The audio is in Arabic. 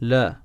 لا.